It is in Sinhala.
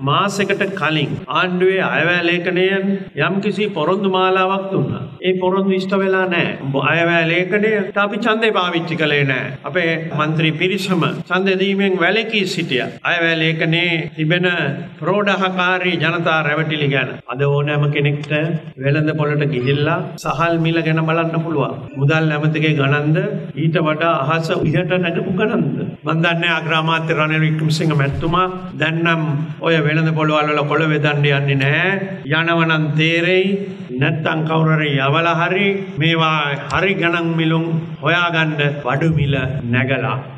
මාසෙකට කලින් ආණ්ඩුවේ අයවැය ලේඛනයෙන් යම්කිසි පොරොන්දු මාලාවක් දුන්නා. ඒ පොරොන්දු ඉෂ්ට වෙලා නැහැ. අයවැය ලේඛනයට අපි ඡන්දේ පාවිච්චි කළේ නැහැ. අපේ മന്ത്രി පිරිසම ඡන්දේ දීමෙන් වැළකී සිටියා. අයවැය ලේඛනයේ තිබෙන ප්‍රෝඩහකාරී ජනතා රැවටිලි ගැන අද ඕනෑම කෙනෙක්ට වෙළඳ පොළට ගිහිල්ලා සහල් මිල ගැන බලන්න පුළුවන්. මුදල් නැමතිගේ ගණන්ද ඊට වඩා අහස ඉහට නැගපු ගණන්ද. මන් දන්නේ අග්‍රාමාත්‍ය රනිල් වික්‍රමසිංහ මැතිතුමා දැන් නම් ඔය වෙළඳ පොළවල් වල කොළ වෙදන්න යන්නේ නැහැ. යනවනම් තේරෙයි නැත්තම් කවුරු හරි යවලා හරි මේවා හරි ගණන් මිලුම් හොයාගන්න වඩු මිල නැගලා